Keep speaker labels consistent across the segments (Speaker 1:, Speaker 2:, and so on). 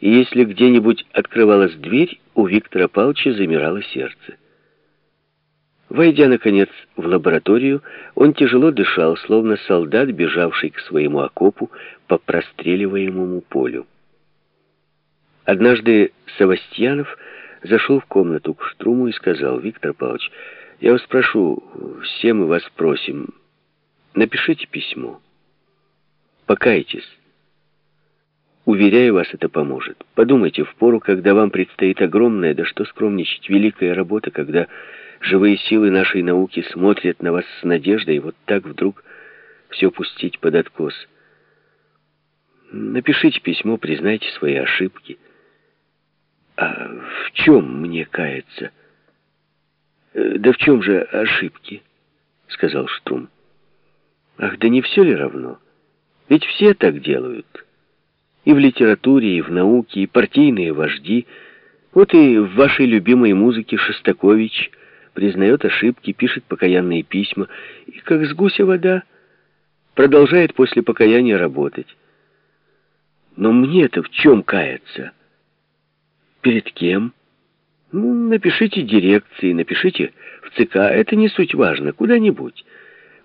Speaker 1: и если где-нибудь открывалась дверь, у Виктора Павловича замирало сердце. Войдя, наконец, в лабораторию, он тяжело дышал, словно солдат, бежавший к своему окопу по простреливаемому полю. Однажды Савастьянов зашел в комнату к Штруму и сказал, «Виктор Павлович, я вас прошу, все мы вас просим, напишите письмо, покайтесь». Уверяю вас, это поможет. Подумайте, в пору, когда вам предстоит огромная, да что скромничать, великая работа, когда живые силы нашей науки смотрят на вас с надеждой, и вот так вдруг все пустить под откос. Напишите письмо, признайте свои ошибки. А в чем мне каяться? Э, да в чем же ошибки? Сказал Штрум. Ах, да не все ли равно? Ведь все так делают. И в литературе, и в науке, и партийные вожди. Вот и в вашей любимой музыке Шостакович признает ошибки, пишет покаянные письма, и как с гуся вода продолжает после покаяния работать. Но мне-то в чем каяться? Перед кем? Ну, напишите дирекции, напишите в ЦК, это не суть важно, куда-нибудь.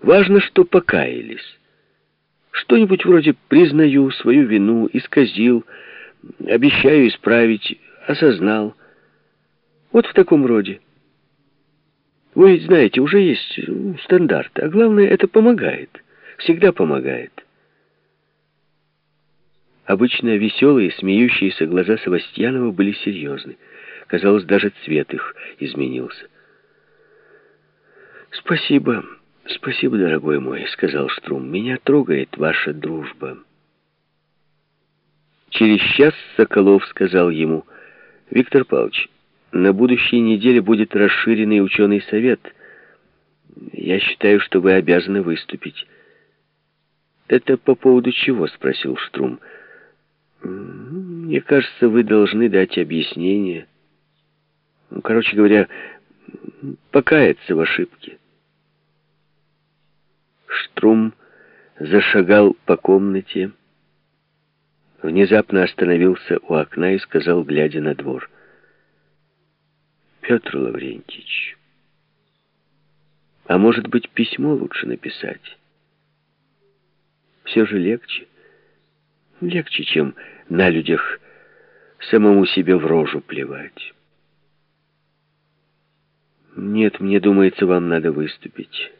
Speaker 1: Важно, что покаялись. Что-нибудь вроде «признаю свою вину, исказил, обещаю исправить, осознал». Вот в таком роде. Вы ведь знаете, уже есть стандарт, а главное, это помогает. Всегда помогает. Обычно веселые, смеющиеся глаза Савастьянова были серьезны. Казалось, даже цвет их изменился. «Спасибо». «Спасибо, дорогой мой», — сказал Штрум. «Меня трогает ваша дружба». Через час Соколов сказал ему, «Виктор Павлович, на будущей неделе будет расширенный ученый совет. Я считаю, что вы обязаны выступить». «Это по поводу чего?» — спросил Штрум. «Мне кажется, вы должны дать объяснение. Ну, короче говоря, покаяться в ошибке». Штрум зашагал по комнате, внезапно остановился у окна и сказал, глядя на двор, «Петр Лаврентьевич, а может быть, письмо лучше написать? Все же легче. Легче, чем на людях самому себе в рожу плевать. Нет, мне думается, вам надо выступить».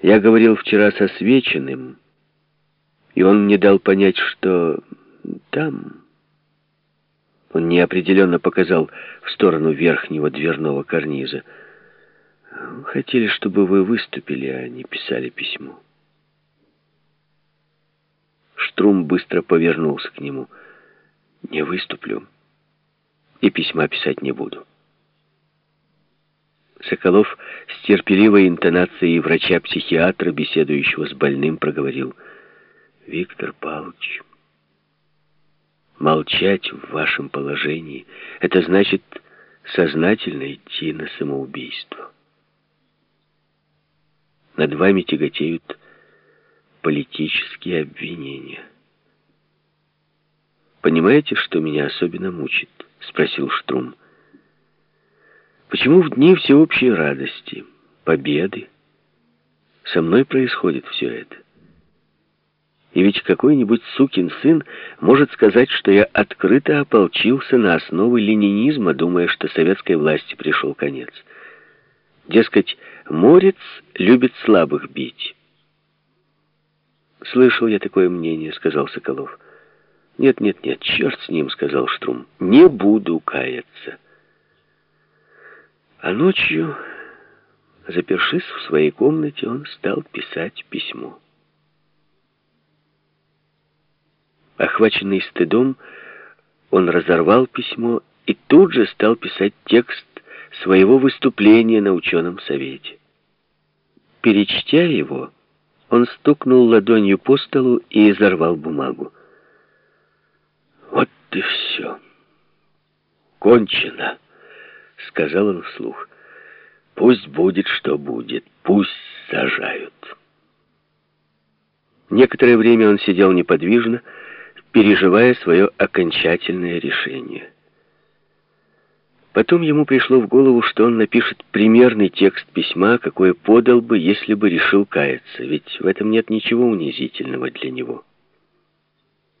Speaker 1: Я говорил вчера со Свеченным, и он мне дал понять, что там... Он неопределенно показал в сторону верхнего дверного карниза. Хотели, чтобы вы выступили, а не писали письмо. Штрум быстро повернулся к нему. «Не выступлю и письма писать не буду». Соколов с терпеливой интонацией врача-психиатра, беседующего с больным, проговорил. «Виктор Павлович, молчать в вашем положении — это значит сознательно идти на самоубийство. Над вами тяготеют политические обвинения. «Понимаете, что меня особенно мучит?» — спросил Штрум. Почему в дни всеобщей радости, победы, со мной происходит все это? И ведь какой-нибудь сукин сын может сказать, что я открыто ополчился на основы ленинизма, думая, что советской власти пришел конец. Дескать, морец любит слабых бить. «Слышал я такое мнение», — сказал Соколов. «Нет, нет, нет, черт с ним», — сказал Штрум. «Не буду каяться». А ночью, запершись в своей комнате, он стал писать письмо. Охваченный стыдом, он разорвал письмо и тут же стал писать текст своего выступления на ученом совете. Перечтя его, он стукнул ладонью по столу и изорвал бумагу. «Вот и все. Кончено». — сказал он вслух. «Пусть будет, что будет. Пусть сажают». Некоторое время он сидел неподвижно, переживая свое окончательное решение. Потом ему пришло в голову, что он напишет примерный текст письма, какое подал бы, если бы решил каяться, ведь в этом нет ничего унизительного для него.